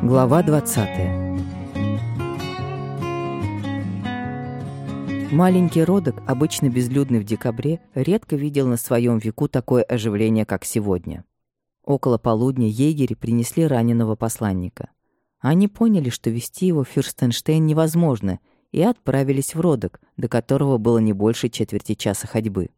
Глава 20 Маленький Родок, обычно безлюдный в декабре, редко видел на своем веку такое оживление, как сегодня. Около полудня егери принесли раненого посланника. Они поняли, что вести его в Фюрстенштейн невозможно, и отправились в Родок, до которого было не больше четверти часа ходьбы.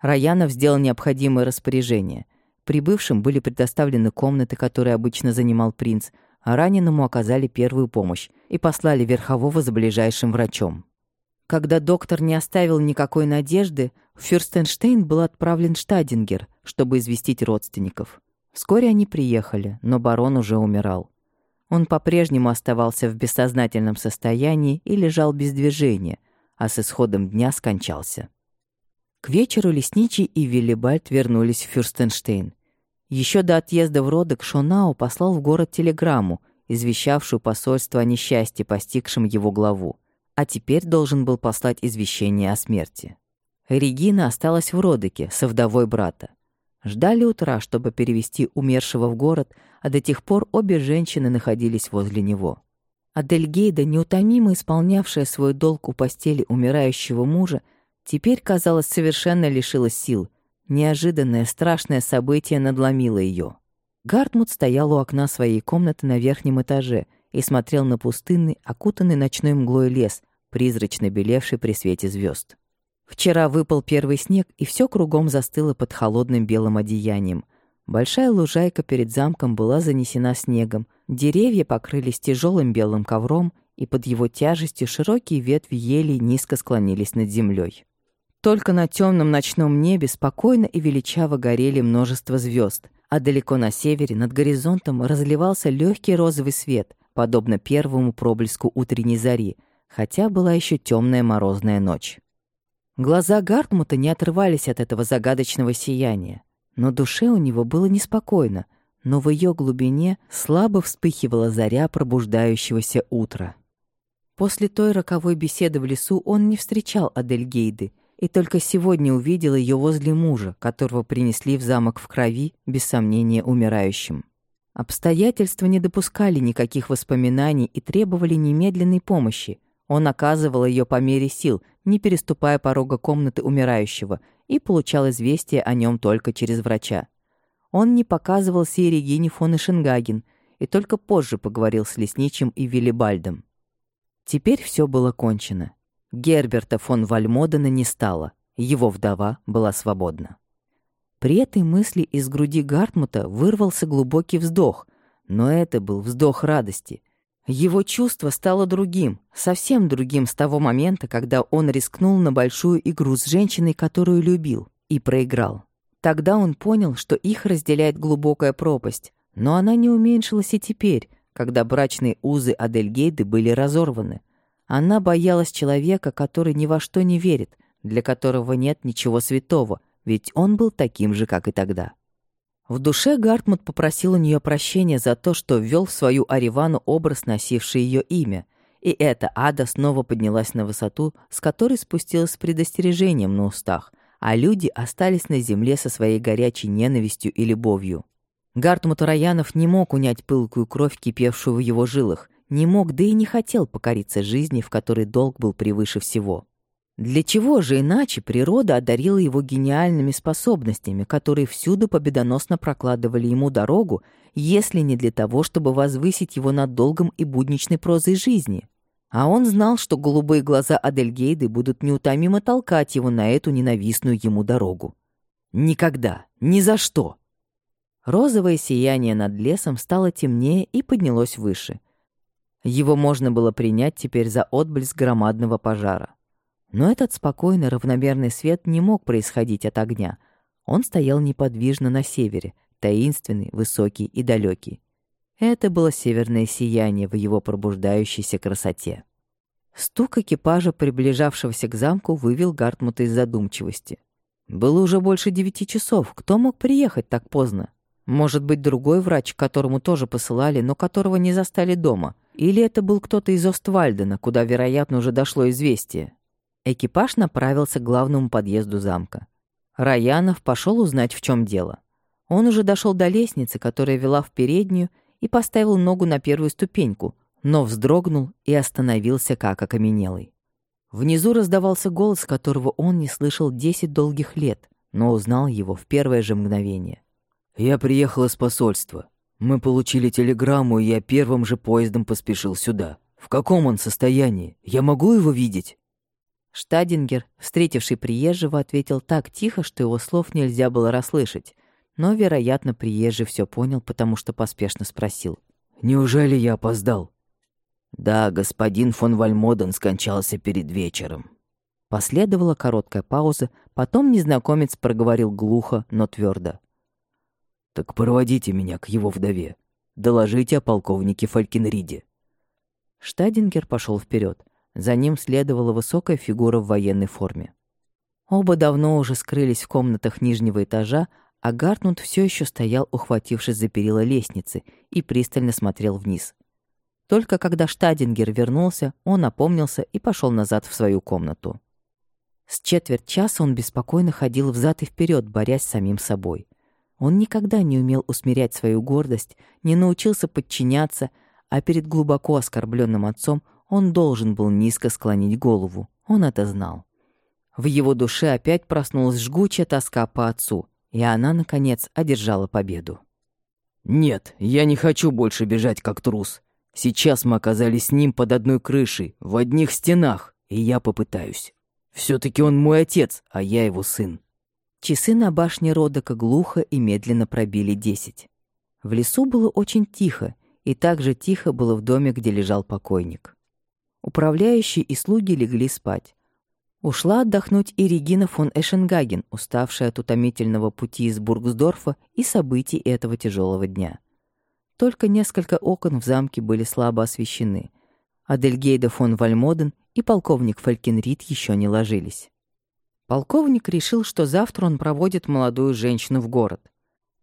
Раянов сделал необходимое распоряжение. Прибывшим были предоставлены комнаты, которые обычно занимал принц, раненому оказали первую помощь и послали верхового за ближайшим врачом. Когда доктор не оставил никакой надежды, в Фюрстенштейн был отправлен Штадингер, чтобы известить родственников. Вскоре они приехали, но барон уже умирал. Он по-прежнему оставался в бессознательном состоянии и лежал без движения, а с исходом дня скончался. К вечеру Лесничий и Виллибальд вернулись в Фюрстенштейн. Еще до отъезда в Родок Шонау послал в город телеграмму, извещавшую посольство о несчастье, постигшем его главу, а теперь должен был послать извещение о смерти. Регина осталась в Родоке со вдовой брата. Ждали утра, чтобы перевести умершего в город, а до тех пор обе женщины находились возле него. Адельгейда, неутомимо исполнявшая свой долг у постели умирающего мужа, Теперь, казалось, совершенно лишилась сил. Неожиданное, страшное событие надломило ее. Гартмут стоял у окна своей комнаты на верхнем этаже и смотрел на пустынный, окутанный ночной мглой лес, призрачно белевший при свете звезд. Вчера выпал первый снег, и все кругом застыло под холодным белым одеянием. Большая лужайка перед замком была занесена снегом, деревья покрылись тяжелым белым ковром, и под его тяжестью широкие ветви ели низко склонились над землей. Только на темном ночном небе спокойно и величаво горели множество звезд, а далеко на севере над горизонтом разливался легкий розовый свет, подобно первому проблеску утренней зари, хотя была еще темная морозная ночь. Глаза Гартмута не отрывались от этого загадочного сияния, но душе у него было неспокойно, но в ее глубине слабо вспыхивала заря пробуждающегося утра. После той роковой беседы в лесу он не встречал Адельгейды и только сегодня увидел ее возле мужа, которого принесли в замок в крови, без сомнения умирающим. Обстоятельства не допускали никаких воспоминаний и требовали немедленной помощи. Он оказывал ее по мере сил, не переступая порога комнаты умирающего, и получал известие о нем только через врача. Он не показывал сей Регине фон Ишенгаген и только позже поговорил с Лесничим и Виллибальдом. Теперь все было кончено. Герберта фон Вальмодена не стало, его вдова была свободна. При этой мысли из груди Гартмута вырвался глубокий вздох, но это был вздох радости. Его чувство стало другим, совсем другим с того момента, когда он рискнул на большую игру с женщиной, которую любил, и проиграл. Тогда он понял, что их разделяет глубокая пропасть, но она не уменьшилась и теперь, когда брачные узы Адельгейды были разорваны — она боялась человека, который ни во что не верит, для которого нет ничего святого, ведь он был таким же, как и тогда. В душе Гартмут попросил у нее прощения за то, что ввел в свою Аривану образ, носивший ее имя, и эта ада снова поднялась на высоту, с которой спустилась с предостережением на устах, а люди остались на земле со своей горячей ненавистью и любовью. Гартмут Раянов не мог унять пылкую кровь, кипевшую в его жилах, не мог, да и не хотел покориться жизни, в которой долг был превыше всего. Для чего же иначе природа одарила его гениальными способностями, которые всюду победоносно прокладывали ему дорогу, если не для того, чтобы возвысить его над долгом и будничной прозой жизни? А он знал, что голубые глаза Адельгейды будут неутомимо толкать его на эту ненавистную ему дорогу. Никогда, ни за что. Розовое сияние над лесом стало темнее и поднялось выше. Его можно было принять теперь за отблеск громадного пожара. Но этот спокойный равномерный свет не мог происходить от огня. Он стоял неподвижно на севере, таинственный, высокий и далекий. Это было северное сияние в его пробуждающейся красоте. Стук экипажа, приближавшегося к замку, вывел Гартмута из задумчивости. Было уже больше девяти часов. Кто мог приехать так поздно? Может быть, другой врач, которому тоже посылали, но которого не застали дома — или это был кто-то из Оствальдена, куда, вероятно, уже дошло известие. Экипаж направился к главному подъезду замка. Раянов пошел узнать, в чем дело. Он уже дошел до лестницы, которая вела в переднюю, и поставил ногу на первую ступеньку, но вздрогнул и остановился как окаменелый. Внизу раздавался голос, которого он не слышал десять долгих лет, но узнал его в первое же мгновение. «Я приехал из посольства. Мы получили телеграмму, и я первым же поездом поспешил сюда. В каком он состоянии? Я могу его видеть?» Штадингер, встретивший приезжего, ответил так тихо, что его слов нельзя было расслышать. Но, вероятно, приезжий все понял, потому что поспешно спросил. «Неужели я опоздал?» «Да, господин фон Вальмоден скончался перед вечером». Последовала короткая пауза, потом незнакомец проговорил глухо, но твердо. «Так проводите меня к его вдове. Доложите о полковнике Фалькинриде». Штадингер пошел вперед. За ним следовала высокая фигура в военной форме. Оба давно уже скрылись в комнатах нижнего этажа, а Гартмунд все еще стоял, ухватившись за перила лестницы, и пристально смотрел вниз. Только когда Штадингер вернулся, он опомнился и пошел назад в свою комнату. С четверть часа он беспокойно ходил взад и вперед, борясь с самим собой. Он никогда не умел усмирять свою гордость, не научился подчиняться, а перед глубоко оскорбленным отцом он должен был низко склонить голову. Он это знал. В его душе опять проснулась жгучая тоска по отцу, и она, наконец, одержала победу. «Нет, я не хочу больше бежать как трус. Сейчас мы оказались с ним под одной крышей, в одних стенах, и я попытаюсь. все таки он мой отец, а я его сын». Часы на башне Родока глухо и медленно пробили десять. В лесу было очень тихо, и так же тихо было в доме, где лежал покойник. Управляющие и слуги легли спать. Ушла отдохнуть и Регина фон Эшенгаген, уставшая от утомительного пути из Бургсдорфа и событий этого тяжелого дня. Только несколько окон в замке были слабо освещены. Адельгейда фон Вальмоден и полковник Фалькенрид еще не ложились. Полковник решил, что завтра он проводит молодую женщину в город.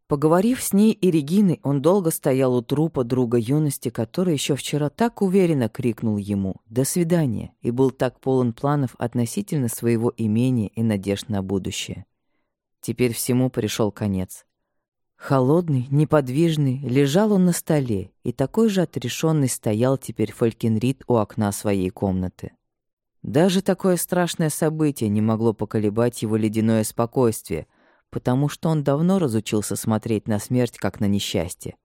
Поговорив с ней и Региной, он долго стоял у трупа друга юности, который еще вчера так уверенно крикнул ему «До свидания!» и был так полон планов относительно своего имения и надежд на будущее. Теперь всему пришел конец. Холодный, неподвижный, лежал он на столе, и такой же отрешенный стоял теперь Фолькенрид у окна своей комнаты. Даже такое страшное событие не могло поколебать его ледяное спокойствие — потому что он давно разучился смотреть на смерть как на несчастье.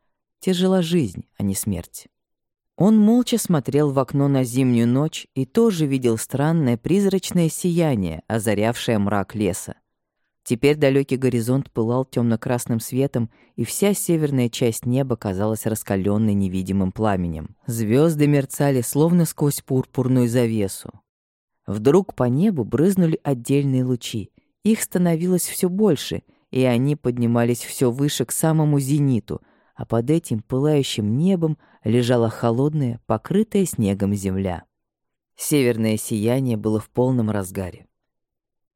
Тяжела жизнь, а не смерть. Он молча смотрел в окно на зимнюю ночь и тоже видел странное призрачное сияние, озарявшее мрак леса. Теперь далекий горизонт пылал темно-красным светом, и вся северная часть неба казалась раскаленной невидимым пламенем. Звезды мерцали, словно сквозь пурпурную завесу. Вдруг по небу брызнули отдельные лучи, их становилось все больше, и они поднимались все выше к самому зениту, а под этим пылающим небом лежала холодная, покрытая снегом земля. Северное сияние было в полном разгаре.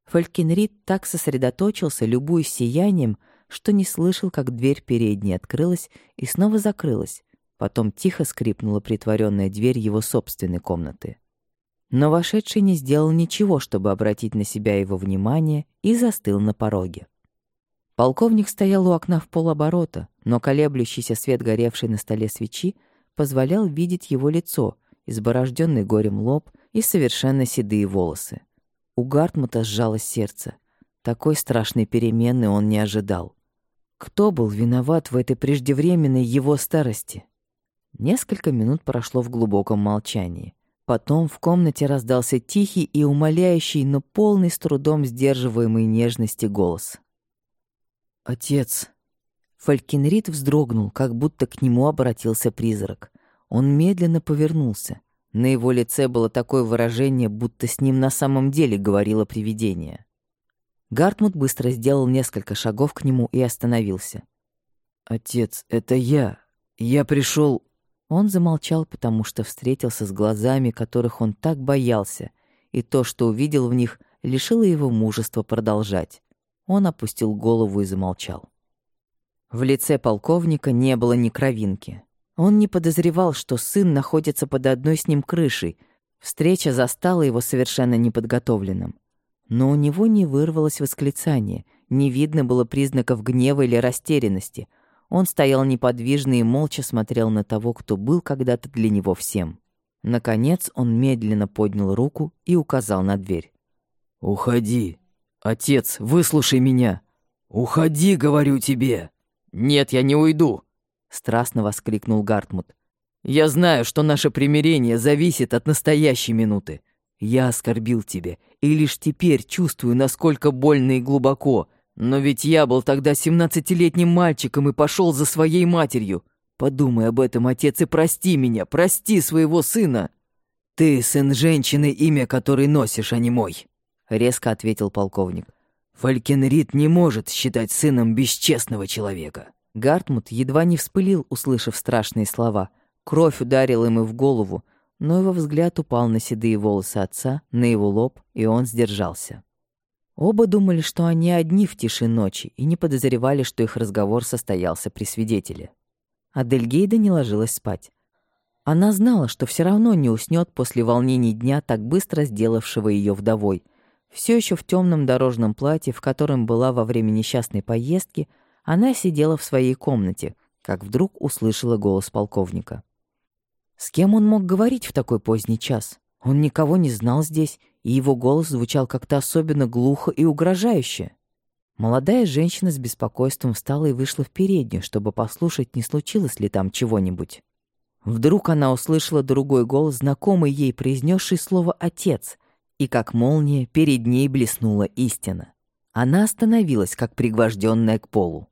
Фалькинрид так сосредоточился, любуясь сиянием, что не слышал, как дверь передней открылась и снова закрылась. Потом тихо скрипнула притворенная дверь его собственной комнаты. Но вошедший не сделал ничего, чтобы обратить на себя его внимание, и застыл на пороге. Полковник стоял у окна в полоборота, но колеблющийся свет, горевший на столе свечи, позволял видеть его лицо, изборожденный горем лоб и совершенно седые волосы. У Гартмута сжалось сердце. Такой страшной перемены он не ожидал. Кто был виноват в этой преждевременной его старости? Несколько минут прошло в глубоком молчании. Потом в комнате раздался тихий и умоляющий, но полный с трудом сдерживаемой нежности голос. «Отец!» Фалькинрид вздрогнул, как будто к нему обратился призрак. Он медленно повернулся. На его лице было такое выражение, будто с ним на самом деле говорило привидение. Гартмут быстро сделал несколько шагов к нему и остановился. «Отец, это я. Я пришел. Он замолчал, потому что встретился с глазами, которых он так боялся, и то, что увидел в них, лишило его мужества продолжать. Он опустил голову и замолчал. В лице полковника не было ни кровинки. Он не подозревал, что сын находится под одной с ним крышей. Встреча застала его совершенно неподготовленным. Но у него не вырвалось восклицание, не видно было признаков гнева или растерянности. Он стоял неподвижно и молча смотрел на того, кто был когда-то для него всем. Наконец он медленно поднял руку и указал на дверь. «Уходи! Отец, выслушай меня! Уходи, говорю тебе!» «Нет, я не уйду!» — страстно воскликнул Гартмут. «Я знаю, что наше примирение зависит от настоящей минуты. Я оскорбил тебя, и лишь теперь чувствую, насколько больно и глубоко. Но ведь я был тогда семнадцатилетним мальчиком и пошел за своей матерью. Подумай об этом, отец, и прости меня, прости своего сына. Ты сын женщины, имя которой носишь, а не мой, резко ответил полковник. Фалькенрид не может считать сыном бесчестного человека. Гартмут едва не вспылил, услышав страшные слова. Кровь ударила ему в голову, но его взгляд упал на седые волосы отца, на его лоб, и он сдержался. Оба думали, что они одни в тиши ночи, и не подозревали, что их разговор состоялся при свидетеле. Адельгейда не ложилась спать. Она знала, что все равно не уснет после волнений дня, так быстро сделавшего ее вдовой. Все еще в темном дорожном платье, в котором была во время несчастной поездки, она сидела в своей комнате, как вдруг услышала голос полковника. С кем он мог говорить в такой поздний час? Он никого не знал здесь, и его голос звучал как-то особенно глухо и угрожающе. Молодая женщина с беспокойством встала и вышла в переднюю, чтобы послушать, не случилось ли там чего-нибудь. Вдруг она услышала другой голос, знакомый ей, произнесший слово «отец», и как молния перед ней блеснула истина. Она остановилась, как пригвожденная к полу.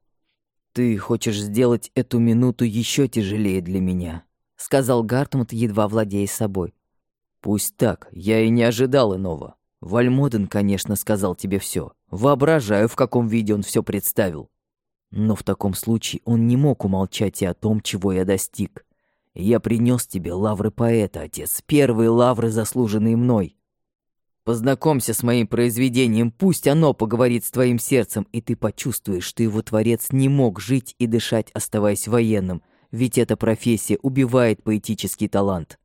«Ты хочешь сделать эту минуту еще тяжелее для меня», — сказал Гартмут, едва владея собой. «Пусть так, я и не ожидал иного. Вальмоден, конечно, сказал тебе все. Воображаю, в каком виде он все представил. Но в таком случае он не мог умолчать и о том, чего я достиг. Я принес тебе лавры поэта, отец, первые лавры, заслуженные мной. Познакомься с моим произведением, пусть оно поговорит с твоим сердцем, и ты почувствуешь, что его творец не мог жить и дышать, оставаясь военным, ведь эта профессия убивает поэтический талант.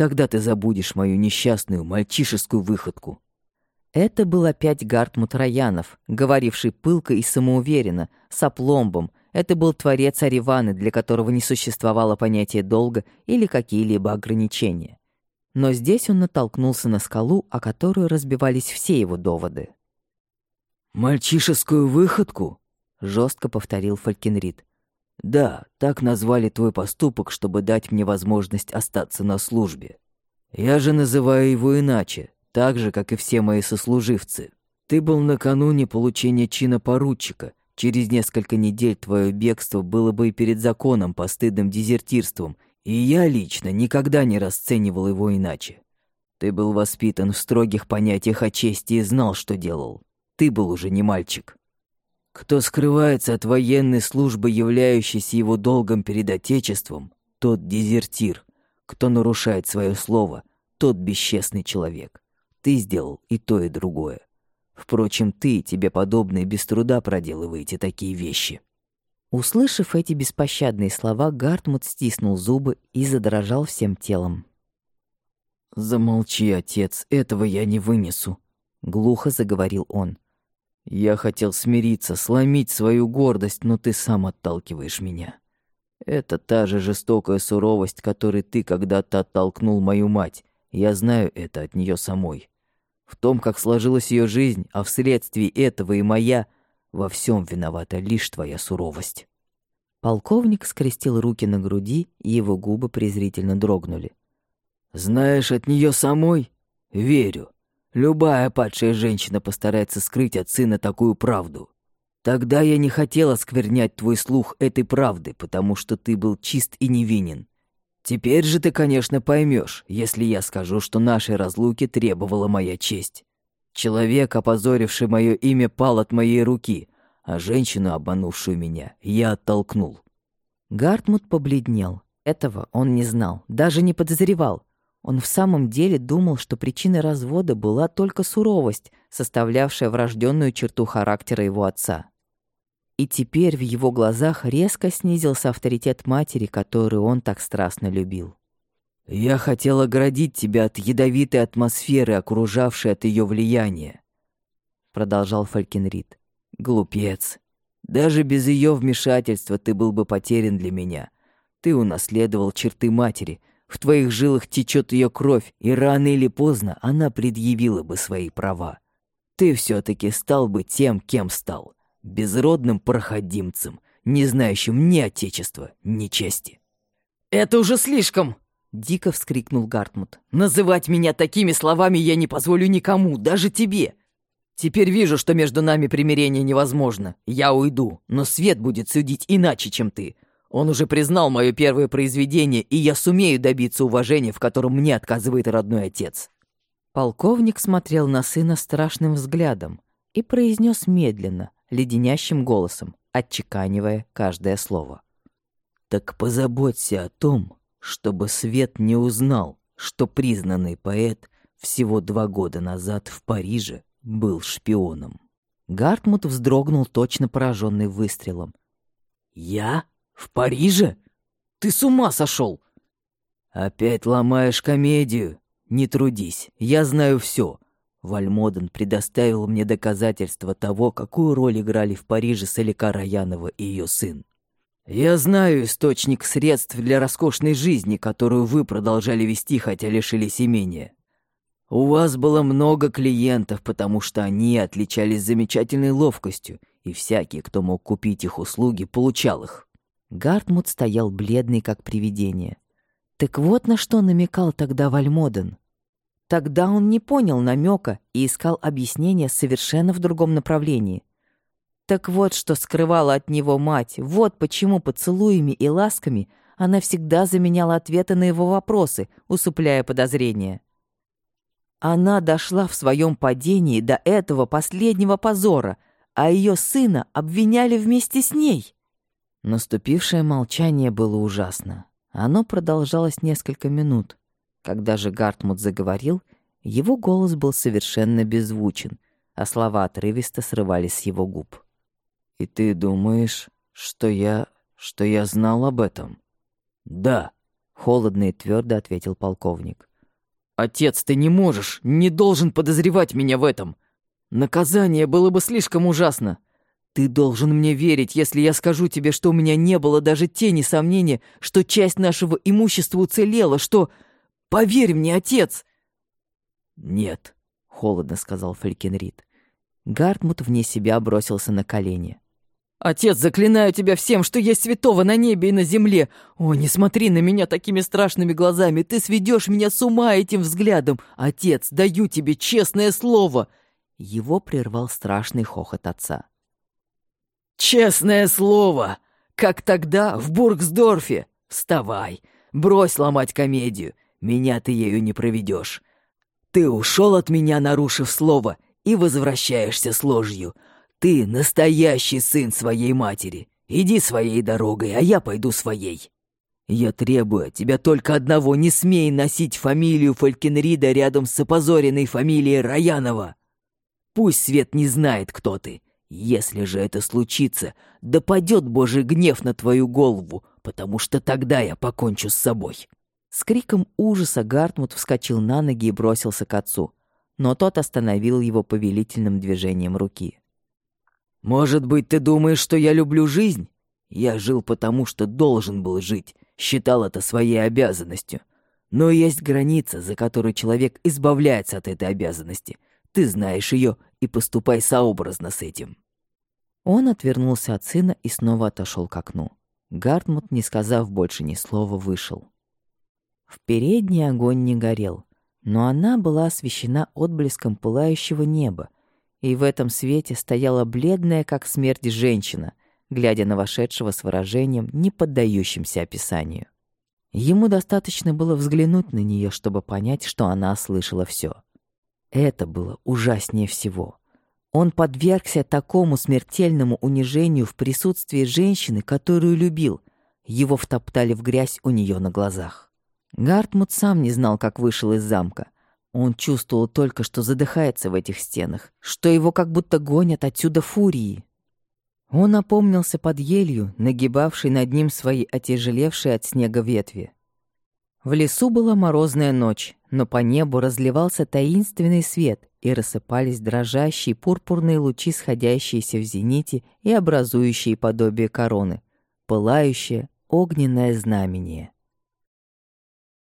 Тогда ты забудешь мою несчастную мальчишескую выходку. Это был опять Гартмут Раянов, говоривший пылко и самоуверенно, с опломбом. Это был творец Ариваны, для которого не существовало понятия долга или какие-либо ограничения. Но здесь он натолкнулся на скалу, о которую разбивались все его доводы. «Мальчишескую выходку?» — жестко повторил Фалькенрид. «Да, так назвали твой поступок, чтобы дать мне возможность остаться на службе. Я же называю его иначе, так же, как и все мои сослуживцы. Ты был накануне получения чина поручика. Через несколько недель твое бегство было бы и перед законом постыдным дезертирством, и я лично никогда не расценивал его иначе. Ты был воспитан в строгих понятиях о чести и знал, что делал. Ты был уже не мальчик. Кто скрывается от военной службы, являющейся его долгом перед Отечеством, тот дезертир. Кто нарушает свое слово, тот бесчестный человек. Ты сделал и то, и другое. Впрочем, ты и тебе подобные без труда проделываете такие вещи». Услышав эти беспощадные слова, Гартмут стиснул зубы и задрожал всем телом. «Замолчи, отец, этого я не вынесу», — глухо заговорил он. «Я хотел смириться, сломить свою гордость, но ты сам отталкиваешь меня. Это та же жестокая суровость, которой ты когда-то оттолкнул мою мать. Я знаю это от нее самой. В том, как сложилась ее жизнь, а вследствие этого и моя, во всем виновата лишь твоя суровость. Полковник скрестил руки на груди, и его губы презрительно дрогнули. Знаешь, от нее самой? Верю. Любая падшая женщина постарается скрыть от сына такую правду. Тогда я не хотела сквернять твой слух этой правды, потому что ты был чист и невинен. Теперь же ты, конечно, поймешь, если я скажу, что нашей разлуки требовала моя честь. Человек, опозоривший мое имя, пал от моей руки, а женщину, обманувшую меня, я оттолкнул. Гартмут побледнел. Этого он не знал, даже не подозревал. Он в самом деле думал, что причиной развода была только суровость, составлявшая врожденную черту характера его отца. И теперь в его глазах резко снизился авторитет матери, которую он так страстно любил. «Я хотел оградить тебя от ядовитой атмосферы, окружавшей от ее влияния», — продолжал Фалькенрид. «Глупец. Даже без ее вмешательства ты был бы потерян для меня. Ты унаследовал черты матери, в твоих жилах течет ее кровь, и рано или поздно она предъявила бы свои права. Ты все таки стал бы тем, кем стал, безродным проходимцем, не знающим ни отечества, ни чести. «Это уже слишком!» — дико вскрикнул Гартмут. «Называть меня такими словами я не позволю никому, даже тебе. Теперь вижу, что между нами примирение невозможно. Я уйду, но свет будет судить иначе, чем ты. Он уже признал мое первое произведение, и я сумею добиться уважения, в котором мне отказывает родной отец». Полковник смотрел на сына страшным взглядом и произнес медленно, леденящим голосом, отчеканивая каждое слово. «Так позаботься о том, чтобы Свет не узнал, что признанный поэт всего два года назад в Париже был шпионом». Гартмут вздрогнул, точно пораженный выстрелом. «Я?» «В Париже? Ты с ума сошел!» «Опять ломаешь комедию? Не трудись, я знаю все. Вальмоден предоставил мне доказательства того, какую роль играли в Париже Салика Раянова и ее сын. Я знаю источник средств для роскошной жизни, которую вы продолжали вести, хотя лишились имения. У вас было много клиентов, потому что они отличались замечательной ловкостью, и всякий, кто мог купить их услуги, получал их. Гартмут стоял бледный, как привидение. Так вот на что намекал тогда Вальмоден. Тогда он не понял намека и искал объяснения совершенно в другом направлении. Так вот, что скрывала от него мать, вот почему поцелуями и ласками она всегда заменяла ответы на его вопросы, усыпляя подозрения. Она дошла в своем падении до этого последнего позора, а ее сына обвиняли вместе с ней. Наступившее молчание было ужасно. Оно продолжалось несколько минут. Когда же Гартмут заговорил, его голос был совершенно беззвучен, а слова отрывисто срывались с его губ. «И ты думаешь, что я... что я знал об этом?» «Да», — холодно и твердо ответил полковник. «Отец, ты не можешь, не должен подозревать меня в этом. Наказание было бы слишком ужасно. Ты должен мне верить, если я скажу тебе, что у меня не было даже тени сомнения, что часть нашего имущества уцелела, что... Поверь мне, отец!» «Нет», — холодно сказал Фалькенрид. Гартмут вне себя бросился на колени. «Отец, заклинаю тебя всем, что есть святого на небе и на земле! О, не смотри на меня такими страшными глазами! Ты сведешь меня с ума этим взглядом! Отец, даю тебе честное слово!» Его прервал страшный хохот отца. Честное слово, как тогда в Бургсдорфе. Вставай, брось ломать комедию, меня ты ею не проведешь. Ты ушел от меня, нарушив слово, и возвращаешься с ложью. Ты настоящий сын своей матери. Иди своей дорогой, а я пойду своей. Я требую от тебя только одного, не смей носить фамилию Фалькенрида рядом с опозоренной фамилией Раянова. Пусть свет не знает, кто ты, если же это случится, да Божий гнев на твою голову, потому что тогда я покончу с собой». С криком ужаса Гартмут вскочил на ноги и бросился к отцу, но тот остановил его повелительным движением руки. «Может быть, ты думаешь, что я люблю жизнь? Я жил потому, что должен был жить, считал это своей обязанностью. Но есть граница, за которой человек избавляется от этой обязанности. Ты знаешь ее и поступай сообразно с этим». Он отвернулся от сына и снова отошел к окну. Гартмут, не сказав больше ни слова, вышел. В передней огонь не горел, но она была освещена отблеском пылающего неба, и в этом свете стояла бледная, как смерть, женщина, глядя на вошедшего с выражением, не поддающимся описанию. Ему достаточно было взглянуть на нее, чтобы понять, что она слышала все. Это было ужаснее всего. Он подвергся такому смертельному унижению в присутствии женщины, которую любил. Его втоптали в грязь у нее на глазах. Гартмут сам не знал, как вышел из замка. Он чувствовал только, что задыхается в этих стенах, что его как будто гонят отсюда фурии. Он опомнился под елью, нагибавшей над ним свои отяжелевшие от снега ветви. В лесу была морозная ночь, но по небу разливался таинственный свет и рассыпались дрожащие пурпурные лучи, сходящиеся в зените и образующие подобие короны, пылающее огненное знамение.